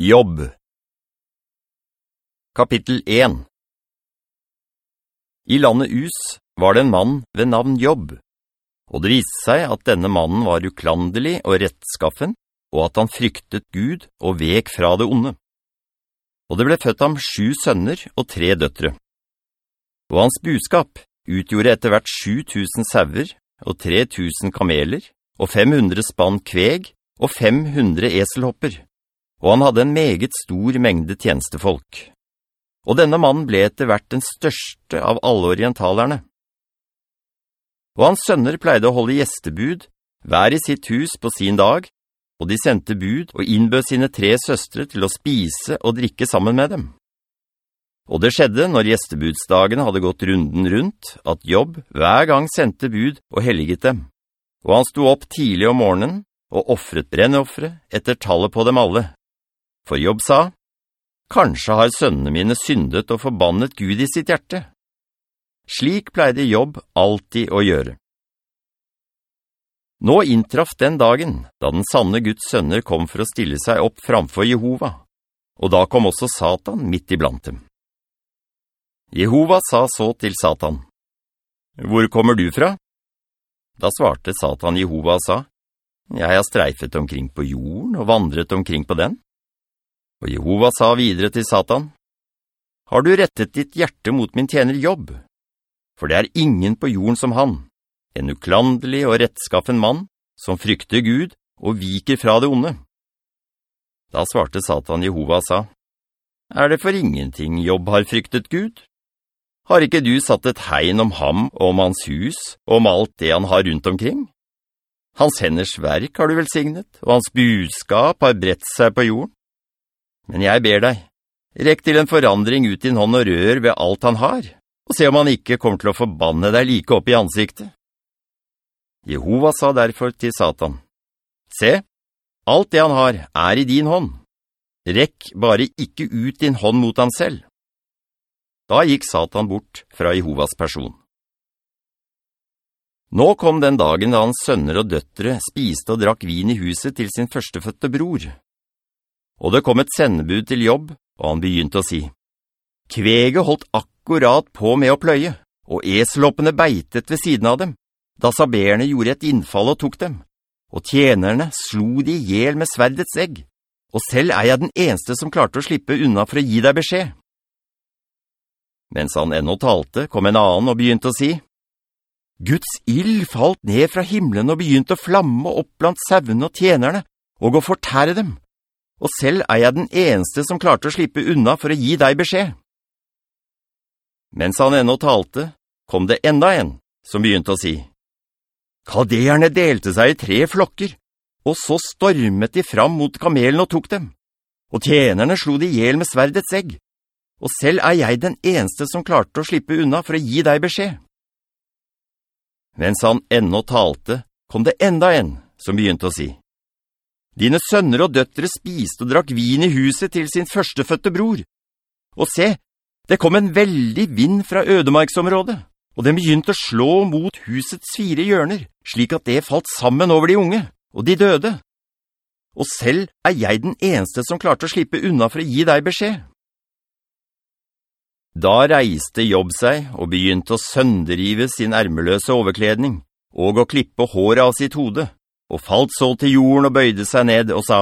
Jobb Kapittel 1 I landet Us var det en mann ved navn Jobb, og det viste seg at denne mannen var uklandelig og rettskaffen, og at han fryktet Gud og vek fra det onde. Og det ble født ham sju sønner og tre døtre. Og hans buskap utgjorde etter hvert sju tusen sauer og tre tusen kameler og fem hundre spann kveg og fem hundre eselhopper og han hadde en meget stor mengde tjenestefolk. Og denne mannen ble etter hvert den største av alle orientalerne. Og hans sønner pleide å holde gjestebud, hver i sitt hus på sin dag, og de sendte bud og innbød sine tre søstre til å spise og drikke sammen med dem. Og det skjedde når gjestebudsdagene hadde gått runden rundt, at Jobb hver gang sendte bud og helliget dem. Og han sto opp tidlig om morgenen og offret brennoffre etter tallet på dem alle, for Jobb sa, «Kanskje har sønnene mine syndet og forbannet Gud i sitt hjerte.» Slik pleide Jobb alltid å gjøre. Nå inntraff den dagen, da den sanne Guds sønner kom for å stille seg opp framfor Jehova, og da kom også Satan midt iblant dem. Jehova sa så til Satan, «Hvor kommer du fra?» Da svarte Satan Jehova og sa, «Jeg har streifet omkring på jorden og vandret omkring på den.» Og Jehova sa videre til Satan, «Har du rettet ditt hjerte mot min tjener jobb? For det er ingen på jorden som han, en uklandelig og rettskaffen mann, som frykter Gud og viker fra det onde.» Da svarte Satan Jehova sa, «Er det for ingenting jobb har fryktet Gud? Har ikke du satt et hegn om ham og om hans hus, og om alt det han har rundt omkring? Hans henders verk har du velsignet, og hans budskap har bredt seg på jorden. Men jeg ber deg, rekk til en forandring ut din hånd og rør ved alt han har, og se om han ikke kommer til å forbanne deg like opp i ansiktet. Jehova sa derfor til Satan, Se, alt det han har er i din hånd. Rekk bare ikke ut din hånd mot han selv. Da gikk Satan bort fra Jehovas person. Nå kom den dagen da hans sønner og døttere spiste og drakk vin i huset til sin førstefødte bror, og det kom et sendebud til jobb, og han begynte å si, «Kveget holdt akkurat på med å pløye, og eseloppene beitet ved siden av dem, da saberne gjorde et innfall og tok dem, og tjenerne slo de ihjel med sverdets egg, og selv er jeg den eneste som klarte å slippe unna for å gi deg beskjed.» Mens han ennå talte, kom en annen og begynte å si, «Guds ild falt ned fra himmelen og begynte å flamme opp blant sauene og tjenerne, og å fortære dem, og selv er jeg den eneste som klarte å slippe unna for å gi deg beskjed. Mens han ennå talte, kom det enda en som begynte å si, Kaldeerne delte seg i tre flokker, og så stormet de fram mot kamelen og tok dem, og tjenerne slo de ihjel med sverdets egg, og selv er jeg den eneste som klarte å slippe unna for å gi deg beskjed. Mens han ennå talte, kom det enda en som begynte å si, Dine sønner og døttere spiste og drakk vin i huset til sin førstefødte bror. Og se, det kom en veldig vind fra ødemarksområdet, og den begynte å slå mot husets fire hjørner, slik at det falt sammen over de unge, og de døde. Og selv er jeg den eneste som klarte å slippe unna for å gi deg beskjed. Da reiste Jobb seg og begynte å sønderive sin ermeløse overkledning, og å klippe håret av sitt hode og falt så til jorden og bøyde seg ned og sa,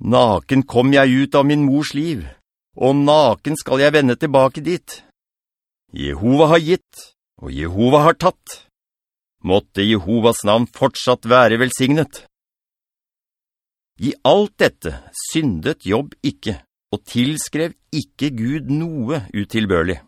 «Naken kom jeg ut av min mors liv, og naken skal jeg vende tilbake dit. Jehova har gitt, og Jehova har tatt. Måtte Jehovas navn fortsatt være velsignet.» I alt dette syndet Jobb ikke, og tilskrev ikke Gud noe utilbørlig.